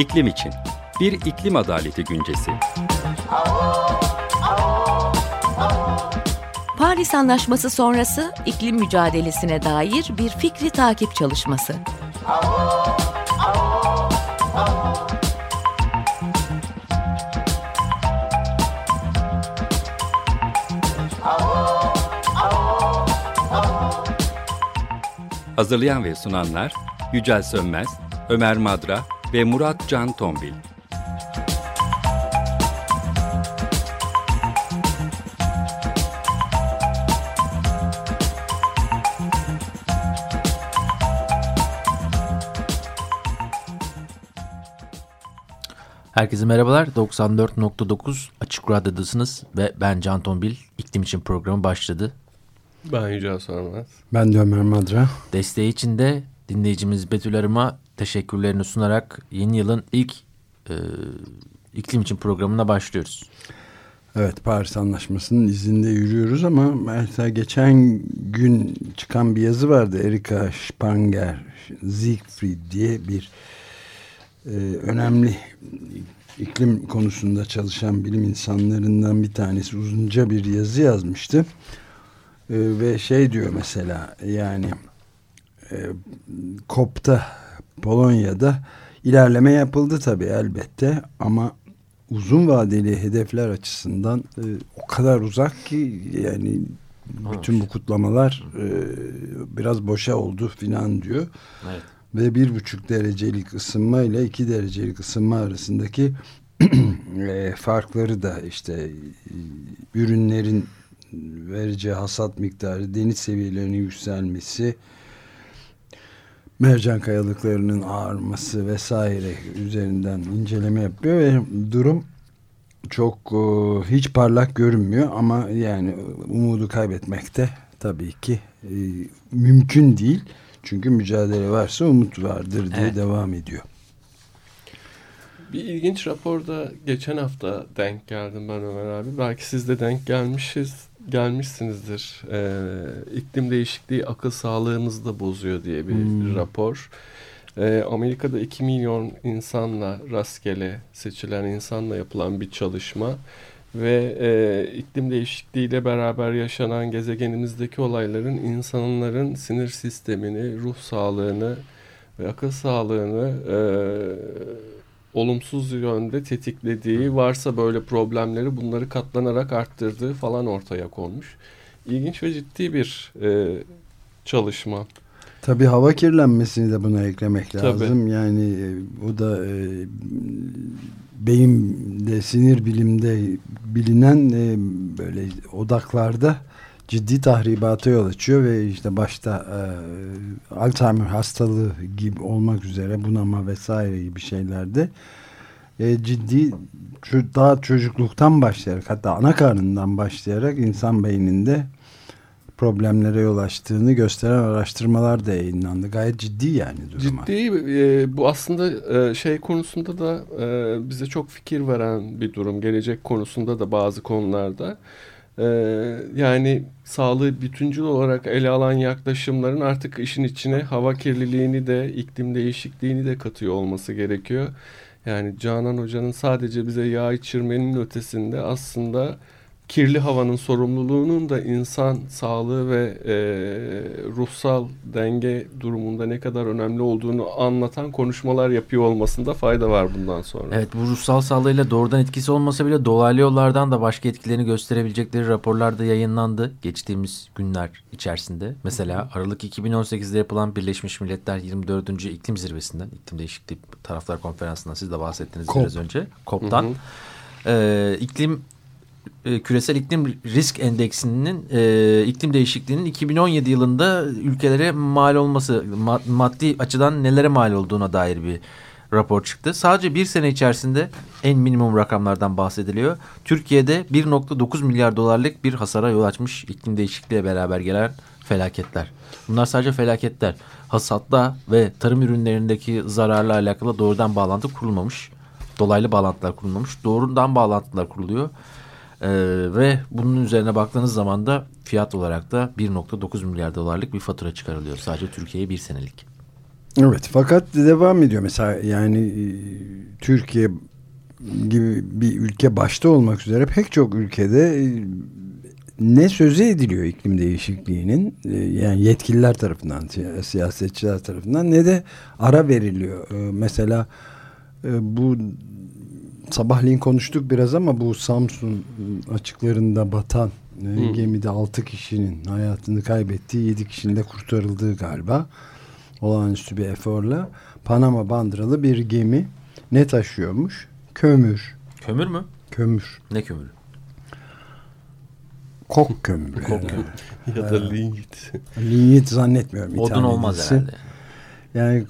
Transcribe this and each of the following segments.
İklim için bir iklim adaleti güncesi. Paris Anlaşması sonrası iklim mücadelesine dair bir fikri takip çalışması. Hazırlayan ve sunanlar Yücel Sönmez, Ömer Madra ve Murat Can Tombil. Herkese merhabalar. 94.9 Açık Radyo'dasınız ve ben Can Tombil. İklim için programı başladı. Ben Yücel Sormaz. Ben de Ömer Madra. Desteği için de dinleyicimiz Betül Arım'a teşekkürlerini sunarak yeni yılın ilk e, iklim için programına başlıyoruz. Evet Paris Anlaşması'nın izinde yürüyoruz ama mesela geçen gün çıkan bir yazı vardı. Erika Spanger Siegfried diye bir e, önemli iklim konusunda çalışan bilim insanlarından bir tanesi uzunca bir yazı yazmıştı. E, ve şey diyor mesela yani e, COP'ta Polonya'da ilerleme yapıldı tabii elbette ama uzun vadeli hedefler açısından e, o kadar uzak ki yani bütün bu kutlamalar e, biraz boşa oldu filan diyor. Evet. Ve bir buçuk derecelik ısınma ile iki derecelik ısınma arasındaki e, farkları da işte e, ürünlerin vereceği hasat miktarı, deniz seviyelerinin yükselmesi, mercan kayalıklarının ağarması vesaire üzerinden inceleme yapıyor ve durum çok e, hiç parlak görünmüyor ama yani umudu kaybetmekte tabii ki e, mümkün değil. Çünkü mücadele varsa umut vardır diye Evet. devam ediyor. Bir ilginç raporda geçen hafta denk geldim ben Ömer abi. Belki siz de denk gelmişiz, gelmişsinizdir. Ee, iklim değişikliği akıl sağlığımızı da bozuyor diye bir Hmm. rapor. Ee, Amerika'da 2 milyon insanla rastgele seçilen insanla yapılan bir çalışma ve e, iklim değişikliğiyle beraber yaşanan gezegenimizdeki olayların insanların sinir sistemini, ruh sağlığını ve akıl sağlığını e, olumsuz yönde tetiklediği, varsa böyle problemleri bunları katlanarak arttırdığı falan ortaya konmuş. İlginç ve ciddi bir e, çalışma. Tabii hava kirlenmesini de buna eklemek Tabii. lazım. Yani e, bu da e, beyinde, sinir bilimde bilinen e, böyle odaklarda ciddi tahribata yol açıyor ve işte başta e, Alzheimer hastalığı gibi olmak üzere bunama vesaire gibi şeylerde e, ciddi daha çocukluktan başlayarak hatta ana karnından başlayarak insan beyninde problemlere yol açtığını gösteren araştırmalar da yayınlandı. Gayet ciddi yani durum. Ciddi e, bu aslında e, şey konusunda da e, bize çok fikir veren bir durum. Gelecek konusunda da bazı konularda. E, yani sağlığı bütüncül olarak ele alan yaklaşımların artık işin içine hava kirliliğini de iklim değişikliğini de katıyor olması gerekiyor. Yani Canan Hoca'nın sadece bize yağ içirmenin ötesinde aslında kirli havanın sorumluluğunun da insan sağlığı ve e, ruhsal denge durumunda ne kadar önemli olduğunu anlatan konuşmalar yapıyor olmasında fayda var bundan sonra. Evet bu ruhsal sağlığıyla doğrudan etkisi olmasa bile dolaylı yollardan da başka etkilerini gösterebilecekleri raporlar da yayınlandı geçtiğimiz günler içerisinde. Mesela Aralık 2018'de yapılan Birleşmiş Milletler 24. İklim Zirvesi'nden, iklim değişikliği taraflar konferansından siz de bahsettiniz COP. biraz önce. COP'tan. Hı hı. Ee, iklim e, küresel iklim risk endeksinin e, iklim değişikliğinin 2017 yılında ülkelere mal olması ma- maddi açıdan nelere mal olduğuna dair bir rapor çıktı. Sadece bir sene içerisinde en minimum rakamlardan bahsediliyor. Türkiye'de 1.9 milyar dolarlık bir hasara yol açmış iklim değişikliğiyle beraber gelen felaketler. Bunlar sadece felaketler. Hasatla ve tarım ürünlerindeki zararla alakalı doğrudan bağlantı kurulmamış. Dolaylı bağlantılar kurulmamış. Doğrudan bağlantılar kuruluyor. Ee, ve bunun üzerine baktığınız zaman da fiyat olarak da 1.9 milyar dolarlık bir fatura çıkarılıyor. Sadece Türkiye'ye bir senelik. Evet fakat devam ediyor mesela yani e, Türkiye gibi bir ülke başta olmak üzere pek çok ülkede e, ne sözü ediliyor iklim değişikliğinin e, yani yetkililer tarafından siyasetçiler tarafından ne de ara veriliyor. Mesela bu sabahleyin konuştuk biraz ama bu Samsun açıklarında batan hmm. gemide 6 kişinin hayatını kaybettiği 7 kişinin de kurtarıldığı galiba olağanüstü bir eforla Panama bandıralı bir gemi ne taşıyormuş? Kömür. Kömür mü? Kömür. Ne kömürü? Kok kömürü. Kok kömürü. ya da linyit. linyit zannetmiyorum. Odun olmaz herhalde. Yani e,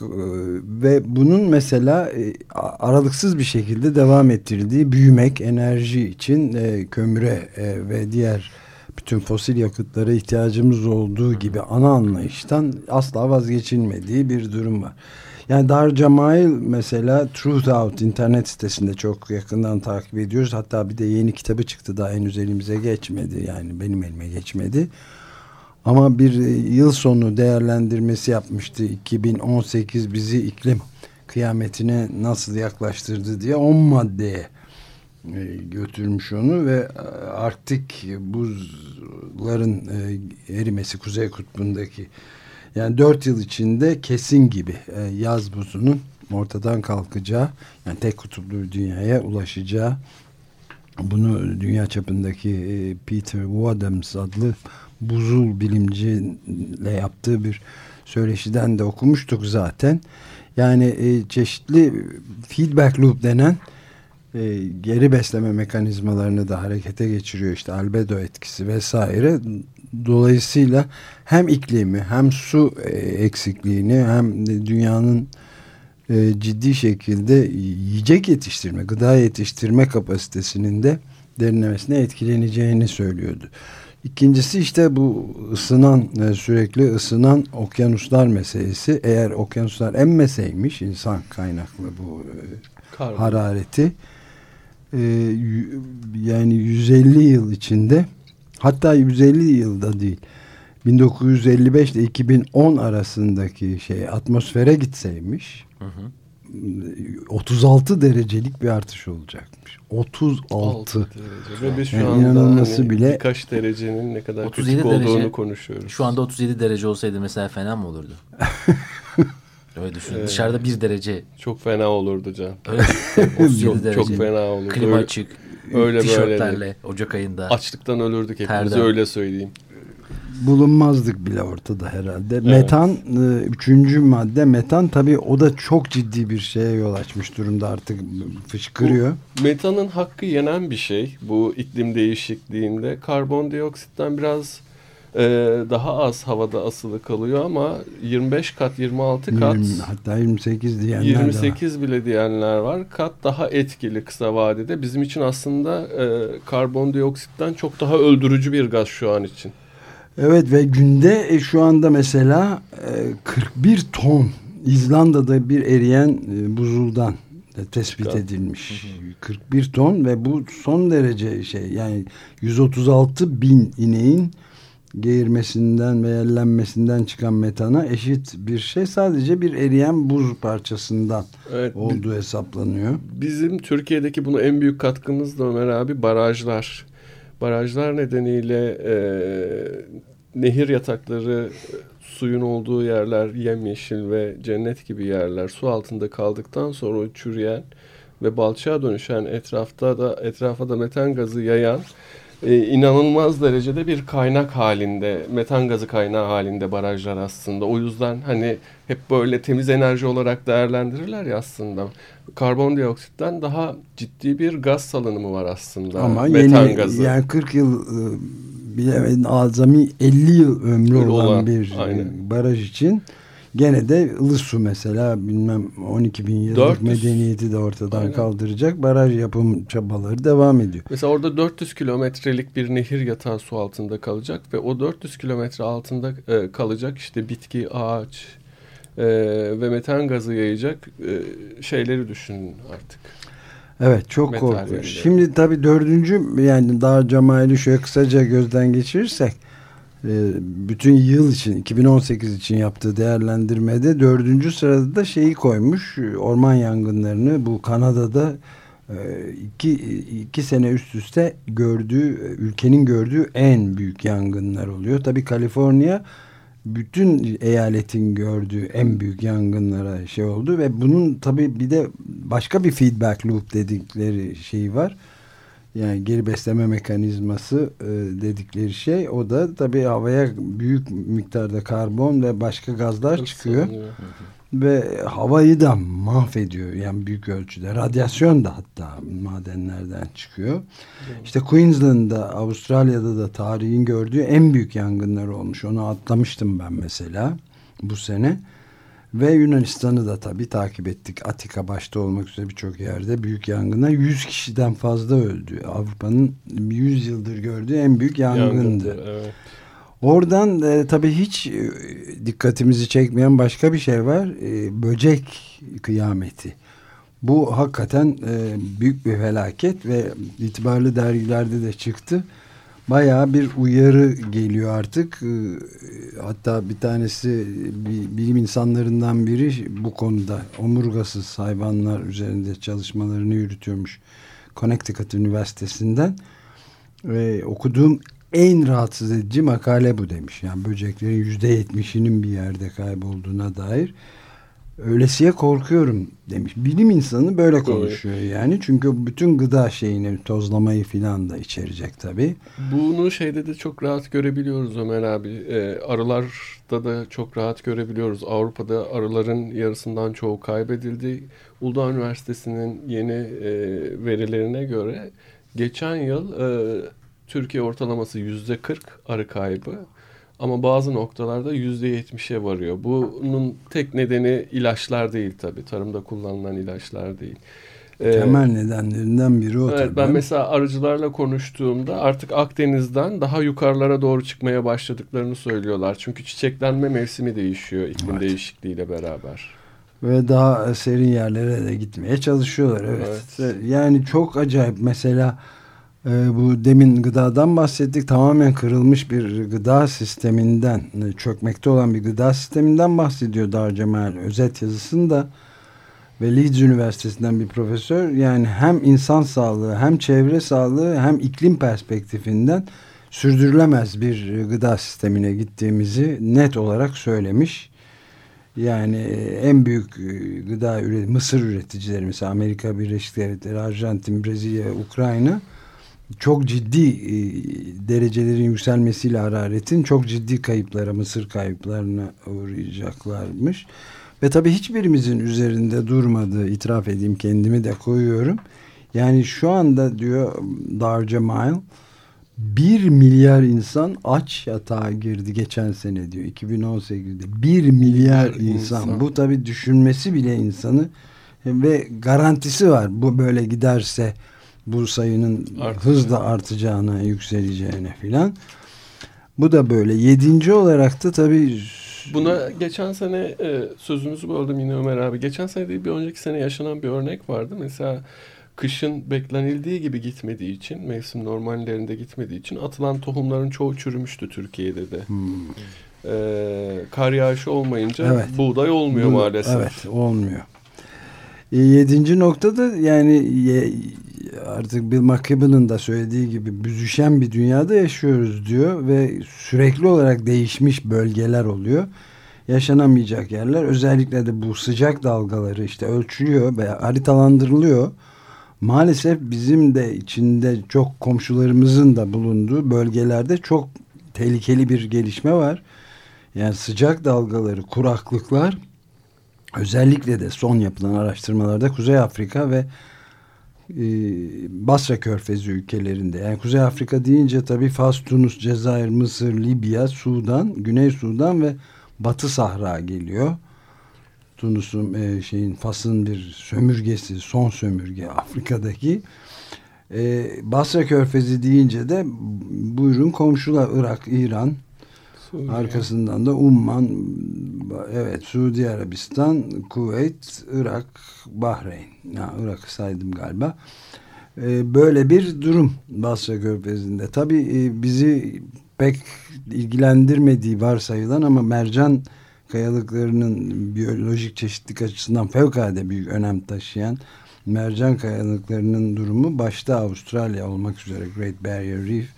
ve bunun mesela e, aralıksız bir şekilde devam ettirildiği büyümek enerji için e, kömüre ve diğer bütün fosil yakıtlara ihtiyacımız olduğu gibi ana anlayıştan asla vazgeçilmediği bir durum var. Yani Dar Cemail mesela Truth Out internet sitesinde çok yakından takip ediyoruz. Hatta bir de yeni kitabı çıktı daha henüz elimize geçmedi. Yani benim elime geçmedi. Ama bir yıl sonu değerlendirmesi yapmıştı. 2018 bizi iklim kıyametine nasıl yaklaştırdı diye 10 maddeye e, götürmüş onu ve e, Arktik buzların e, erimesi Kuzey Kutbu'ndaki yani dört yıl içinde kesin gibi yaz buzunun ortadan kalkacağı yani tek kutuplu bir dünyaya ulaşacağı bunu dünya çapındaki Peter Wadhams adlı buzul bilimciyle yaptığı bir söyleşiden de okumuştuk zaten. Yani çeşitli feedback loop denen e, geri besleme mekanizmalarını da harekete geçiriyor işte albedo etkisi vesaire dolayısıyla hem iklimi hem su e, eksikliğini hem dünyanın e, ciddi şekilde yiyecek yetiştirme gıda yetiştirme kapasitesinin de derinlemesine etkileneceğini söylüyordu. İkincisi işte bu ısınan e, sürekli ısınan okyanuslar meselesi. Eğer okyanuslar emmeseymiş insan kaynaklı bu e, harareti e, yani 150 yıl içinde hatta 150 yılda değil 1955 ile 2010 arasındaki şey atmosfere gitseymiş hı hı. 36 derecelik bir artış olacakmış. 36 derece. Ve biz şu yani anda inanılması hani bile birkaç derecenin ne kadar 37 küçük derece, olduğunu konuşuyoruz. Şu anda 37 derece olsaydı mesela fena mı olurdu? Öyle düşün. Ee, Dışarıda bir derece. Çok fena olurdu Can. Öyle. çok, derece. çok fena olurdu. Klima açık. Öyle böyle. Ocak ayında. Açlıktan ölürdük hepimiz öyle söyleyeyim. Bulunmazdık bile ortada herhalde. Evet. Metan e, üçüncü madde metan tabii o da çok ciddi bir şeye yol açmış durumda artık fışkırıyor. Bu, metanın hakkı yenen bir şey bu iklim değişikliğinde. Karbondioksitten biraz e, daha az havada asılı kalıyor ama 25 kat 26 kat 20, hatta 28 diyenler 28 var. bile diyenler var. Kat daha etkili kısa vadede. Bizim için aslında e, karbondioksitten çok daha öldürücü bir gaz şu an için. Evet ve günde e, şu anda mesela e, 41 ton İzlanda'da bir eriyen e, buzuldan tespit Kat. edilmiş. Hı hı. 41 ton ve bu son derece şey yani 136 bin ineğin geğirmesinden ve yerlenmesinden çıkan metana eşit bir şey sadece bir eriyen buz parçasından evet, olduğu hesaplanıyor. Bizim Türkiye'deki bunu en büyük katkımız da Ömer abi barajlar. Barajlar nedeniyle e, nehir yatakları suyun olduğu yerler yemyeşil ve cennet gibi yerler su altında kaldıktan sonra çürüyen ve balçağa dönüşen etrafta da etrafa da metan gazı yayan e, inanılmaz derecede bir kaynak halinde, metan gazı kaynağı halinde barajlar aslında. O yüzden hani hep böyle temiz enerji olarak değerlendirirler ya aslında. Karbondioksitten daha ciddi bir gaz salınımı var aslında. Ama metan yeni, gazı. Yani 40 yıl e, bilemedin azami 50 yıl ömrü olan, olan bir e, aynen. baraj için Gene de Ilısu mesela bilmem 12 bin yıllık 400, medeniyeti de ortadan aynen. kaldıracak baraj yapım çabaları devam ediyor. Mesela orada 400 kilometrelik bir nehir yatağı su altında kalacak ve o 400 kilometre altında e, kalacak işte bitki, ağaç e, ve metan gazı yayacak e, şeyleri düşünün artık. Evet çok korkunç. Şimdi tabii dördüncü yani daha Cemal'i şöyle kısaca gözden geçirirsek bütün yıl için 2018 için yaptığı değerlendirmede dördüncü sırada da şeyi koymuş orman yangınlarını bu Kanada'da e, iki, iki sene üst üste gördüğü ülkenin gördüğü en büyük yangınlar oluyor. Tabi Kaliforniya bütün eyaletin gördüğü en büyük yangınlara şey oldu ve bunun tabi bir de başka bir feedback loop dedikleri şey var yani geri besleme mekanizması e, dedikleri şey o da tabii havaya büyük miktarda karbon ve başka gazlar çıkıyor. Ve havayı da mahvediyor yani büyük ölçüde. Radyasyon da hatta madenlerden çıkıyor. Evet. İşte Queensland'da, Avustralya'da da tarihin gördüğü en büyük yangınlar olmuş. Onu atlamıştım ben mesela bu sene. Ve Yunanistan'ı da tabii takip ettik. Atika başta olmak üzere birçok yerde büyük yangına 100 kişiden fazla öldü. Avrupa'nın 100 yıldır gördüğü en büyük yangındı. Yangındır, evet. Oradan e, tabii hiç e, dikkatimizi çekmeyen başka bir şey var. E, böcek kıyameti. Bu hakikaten e, büyük bir felaket ve itibarlı dergilerde de çıktı bayağı bir uyarı geliyor artık. Ee, hatta bir tanesi bilim insanlarından biri bu konuda omurgasız hayvanlar üzerinde çalışmalarını yürütüyormuş. Connecticut Üniversitesi'nden. Ve okuduğum en rahatsız edici makale bu demiş. Yani böceklerin yüzde yetmişinin bir yerde kaybolduğuna dair öylesiye korkuyorum demiş. Bilim insanı böyle konuşuyor yani. Çünkü bütün gıda şeyini tozlamayı filan da içerecek tabii. Bunu şeyde de çok rahat görebiliyoruz Ömer abi. E, arılarda da çok rahat görebiliyoruz. Avrupa'da arıların yarısından çoğu kaybedildi. Uludağ Üniversitesi'nin yeni e, verilerine göre geçen yıl e, Türkiye ortalaması yüzde 40 arı kaybı. Ama bazı noktalarda yüzde yetmişe varıyor. Bunun tek nedeni ilaçlar değil tabii. Tarımda kullanılan ilaçlar değil. Ee, Temel nedenlerinden biri o evet, tabii. Ben mesela arıcılarla konuştuğumda artık Akdeniz'den daha yukarılara doğru çıkmaya başladıklarını söylüyorlar. Çünkü çiçeklenme mevsimi değişiyor iklim evet. değişikliğiyle beraber. Ve daha serin yerlere de gitmeye çalışıyorlar. Evet. evet. Yani çok acayip mesela e, bu demin gıdadan bahsettik. Tamamen kırılmış bir gıda sisteminden, e, çökmekte olan bir gıda sisteminden bahsediyor Dar Cemal özet yazısında. Ve Leeds Üniversitesi'nden bir profesör yani hem insan sağlığı hem çevre sağlığı hem iklim perspektifinden sürdürülemez bir gıda sistemine gittiğimizi net olarak söylemiş. Yani en büyük e, gıda üret mısır üreticileri mesela Amerika Birleşik Devletleri, Arjantin, Brezilya, Ukrayna çok ciddi e, derecelerin yükselmesiyle hararetin çok ciddi kayıplara, mısır kayıplarına uğrayacaklarmış. Ve tabii hiçbirimizin üzerinde durmadığı, itiraf edeyim kendimi de koyuyorum. Yani şu anda diyor Darca Mile, bir milyar insan aç yatağa girdi geçen sene diyor 2018'de. Bir milyar insan. insan. Bu tabii düşünmesi bile insanı ve garantisi var. Bu böyle giderse bu sayının Artık. hızla artacağına, yükseleceğine filan. Bu da böyle. Yedinci olarak da tabii Buna geçen sene e, sözünüzü böldüm yine Ömer abi. Geçen sene değil bir önceki sene yaşanan bir örnek vardı. Mesela kışın beklenildiği gibi gitmediği için, mevsim normallerinde gitmediği için atılan tohumların çoğu çürümüştü Türkiye'de de. Hmm. Ee, kar yağışı olmayınca evet. buğday olmuyor Bu, maalesef. Evet, olmuyor. E, yedinci noktada yani artık Bill McKibben'ın da söylediği gibi büzüşen bir dünyada yaşıyoruz diyor ve sürekli olarak değişmiş bölgeler oluyor. Yaşanamayacak yerler özellikle de bu sıcak dalgaları işte ölçülüyor ve haritalandırılıyor. Maalesef bizim de içinde çok komşularımızın da bulunduğu bölgelerde çok tehlikeli bir gelişme var. Yani sıcak dalgaları, kuraklıklar özellikle de son yapılan araştırmalarda Kuzey Afrika ve e, Basra Körfezi ülkelerinde. Yani Kuzey Afrika deyince tabii Fas, Tunus, Cezayir, Mısır, Libya, Sudan, Güney Sudan ve Batı Sahra geliyor. Tunus'un e, şeyin Fas'ın bir sömürgesi, son sömürge Afrika'daki. E, Basra Körfezi deyince de buyurun komşular Irak, İran, Suriye. Arkasından da Umman, evet Suudi Arabistan, Kuveyt, Irak, Bahreyn. Ya, Irak'ı saydım galiba. Ee, böyle bir durum Basra Körfezi'nde. Tabii e, bizi pek ilgilendirmediği varsayılan ama mercan kayalıklarının biyolojik çeşitlilik açısından fevkalade büyük önem taşıyan mercan kayalıklarının durumu başta Avustralya olmak üzere Great Barrier Reef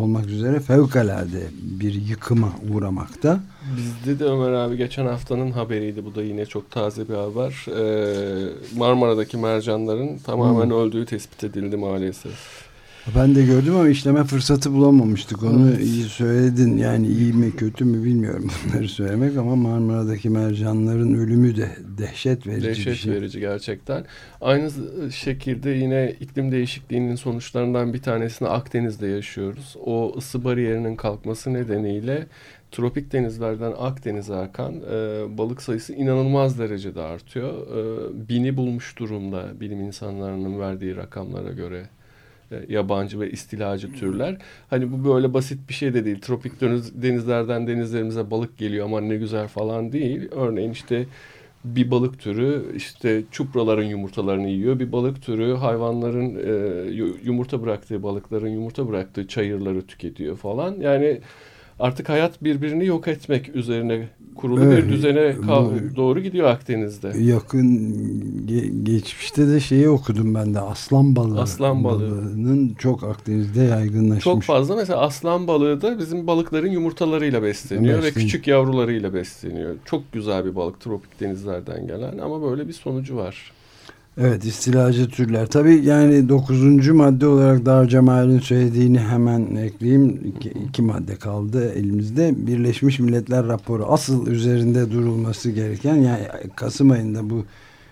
olmak üzere fevkalade bir yıkıma uğramakta. Bizde de Ömer abi geçen haftanın haberiydi. Bu da yine çok taze bir haber. Ee, Marmara'daki mercanların tamamen hmm. öldüğü tespit edildi maalesef. Ben de gördüm ama işleme fırsatı bulamamıştık. Onu evet. iyi söyledin. Yani iyi mi kötü mü bilmiyorum bunları söylemek ama Marmara'daki mercanların ölümü de dehşet verici dehşet bir şey. verici gerçekten. Aynı şekilde yine iklim değişikliğinin sonuçlarından bir tanesini Akdeniz'de yaşıyoruz. O ısı bariyerinin kalkması nedeniyle tropik denizlerden Akdeniz'e akan e, balık sayısı inanılmaz derecede artıyor. E, bini bulmuş durumda bilim insanlarının verdiği rakamlara göre yabancı ve istilacı türler. Hani bu böyle basit bir şey de değil. Tropik deniz, denizlerden denizlerimize balık geliyor ama ne güzel falan değil. Örneğin işte bir balık türü işte çupraların yumurtalarını yiyor. Bir balık türü hayvanların e, yumurta bıraktığı balıkların yumurta bıraktığı çayırları tüketiyor falan. Yani artık hayat birbirini yok etmek üzerine kurulu evet, bir düzene bu, doğru gidiyor Akdeniz'de. Yakın ge geçmişte de şeyi okudum ben de aslan balığı. Aslan balığı. balığının çok Akdeniz'de yaygınlaşmış. Çok fazla mesela aslan balığı da bizim balıkların yumurtalarıyla besleniyor Besleniyor. ve küçük yavrularıyla besleniyor. Çok güzel bir balık tropik denizlerden gelen ama böyle bir sonucu var. Evet istilacı türler. Tabii yani dokuzuncu madde olarak Dar Cemal'in söylediğini hemen ekleyeyim. İki, iki madde kaldı elimizde. Birleşmiş Milletler raporu asıl üzerinde durulması gereken yani Kasım ayında bu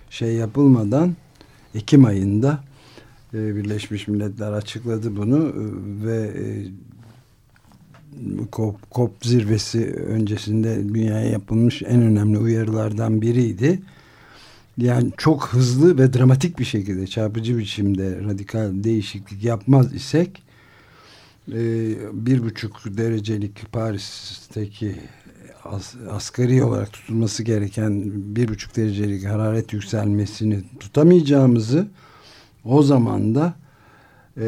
şey yapılmadan Ekim ayında e, Birleşmiş Milletler açıkladı bunu e, ve e, COP, COP zirvesi öncesinde dünyaya yapılmış en önemli uyarılardan biriydi yani çok hızlı ve dramatik bir şekilde çarpıcı biçimde radikal değişiklik yapmaz isek e, bir buçuk derecelik Paris'teki as, asgari olarak tutulması gereken bir buçuk derecelik hararet yükselmesini tutamayacağımızı o zaman da e,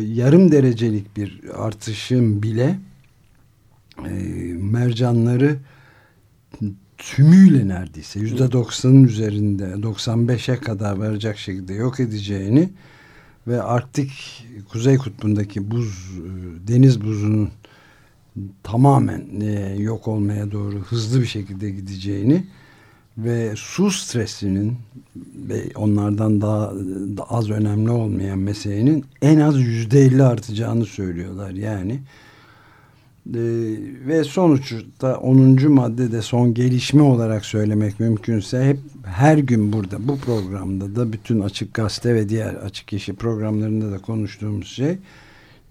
yarım derecelik bir artışın bile e, mercanları tümüyle neredeyse yüzde doksanın üzerinde 95'e kadar varacak şekilde yok edeceğini ve Arktik Kuzey Kutbu'ndaki buz e, deniz buzunun tamamen e, yok olmaya doğru hızlı bir şekilde gideceğini ve su stresinin ve onlardan daha, daha az önemli olmayan meselenin en az yüzde elli artacağını söylüyorlar. Yani ee, ve sonuçta 10. maddede son gelişme olarak söylemek mümkünse hep her gün burada bu programda da bütün Açık Gazete ve diğer Açık Yeşil programlarında da konuştuğumuz şey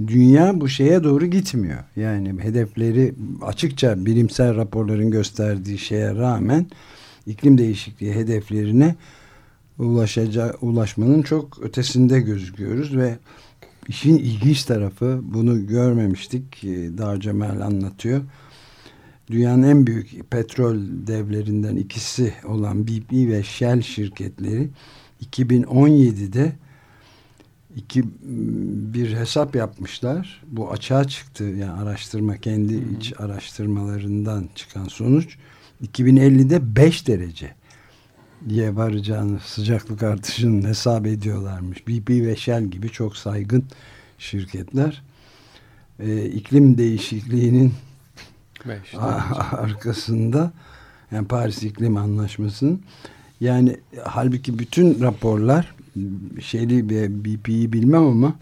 dünya bu şeye doğru gitmiyor. Yani hedefleri açıkça bilimsel raporların gösterdiği şeye rağmen iklim değişikliği hedeflerine ulaşacak ulaşmanın çok ötesinde gözüküyoruz ve İşin ilginç tarafı bunu görmemiştik. Dar Cemal anlatıyor. Dünyanın en büyük petrol devlerinden ikisi olan BP ve Shell şirketleri 2017'de iki, bir hesap yapmışlar. Bu açığa çıktı. Yani araştırma kendi iç araştırmalarından çıkan sonuç 2050'de 5 derece diye varacağını sıcaklık artışının hesap ediyorlarmış. BP ve Shell gibi çok saygın şirketler e, iklim değişikliğinin arkasında yani Paris İklim Anlaşması'nın yani halbuki bütün raporlar şeyli BP'yi bilmem ama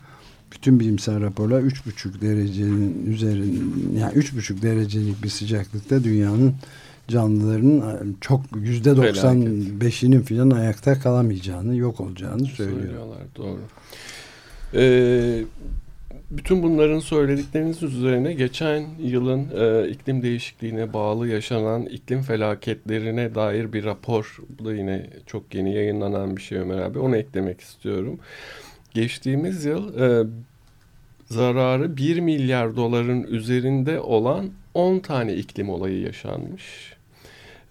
bütün bilimsel raporlar 3,5 derecenin üzerinde yani 3,5 derecelik bir sıcaklıkta dünyanın canlıların çok yüzde 95'inin filan ayakta kalamayacağını, yok olacağını söylüyor. Söylüyorlar, doğru. Ee, bütün bunların söyledikleriniz üzerine geçen yılın e, iklim değişikliğine bağlı yaşanan iklim felaketlerine dair bir rapor, bu da yine çok yeni yayınlanan bir şey Ömer abi, onu eklemek istiyorum. Geçtiğimiz yıl e, zararı 1 milyar doların üzerinde olan 10 tane iklim olayı yaşanmış.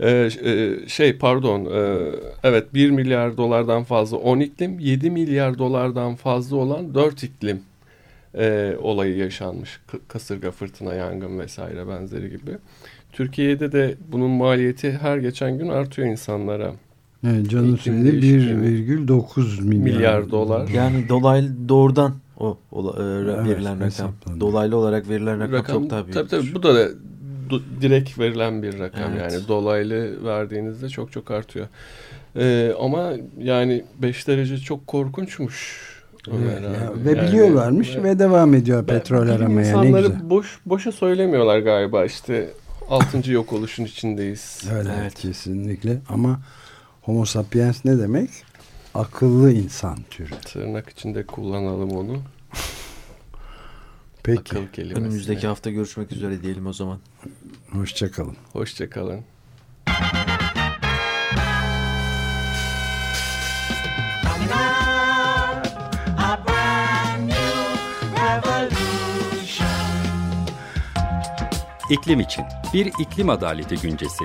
Ee, e, şey pardon e, evet 1 milyar dolardan fazla 10 iklim 7 milyar dolardan fazla olan 4 iklim e, olayı yaşanmış. K- kasırga, fırtına, yangın vesaire benzeri gibi. Türkiye'de de bunun maliyeti her geçen gün artıyor insanlara. Evet, canım söyledi değişikliği. 1,9 milyar, Milyar dolar. Yani dolaylı doğrudan o, ola- e, Evet, verilen rakam. Dolaylı olarak verilen rakam, çok daha büyük. Tabii tabii bu da do- direkt verilen bir rakam Evet. yani dolaylı verdiğinizde çok çok artıyor. Ee, ama yani 5 derece çok korkunçmuş. Ömer Evet, ya, abi. ve Yani- biliyorlarmış ve, devam ediyor Ben- petrol bilim aramaya ne insanları güzel. boş boşa söylemiyorlar galiba işte 6. yok oluşun içindeyiz. Öyle evet. Evet. kesinlikle ama homo sapiens ne demek? Akıllı insan türü. Tırnak içinde kullanalım onu. Peki Akıl. Önümüzdeki hafta görüşmek üzere diyelim o zaman. hoşçakalın. Hoşçakalın. İklim için bir iklim adaleti güncesi.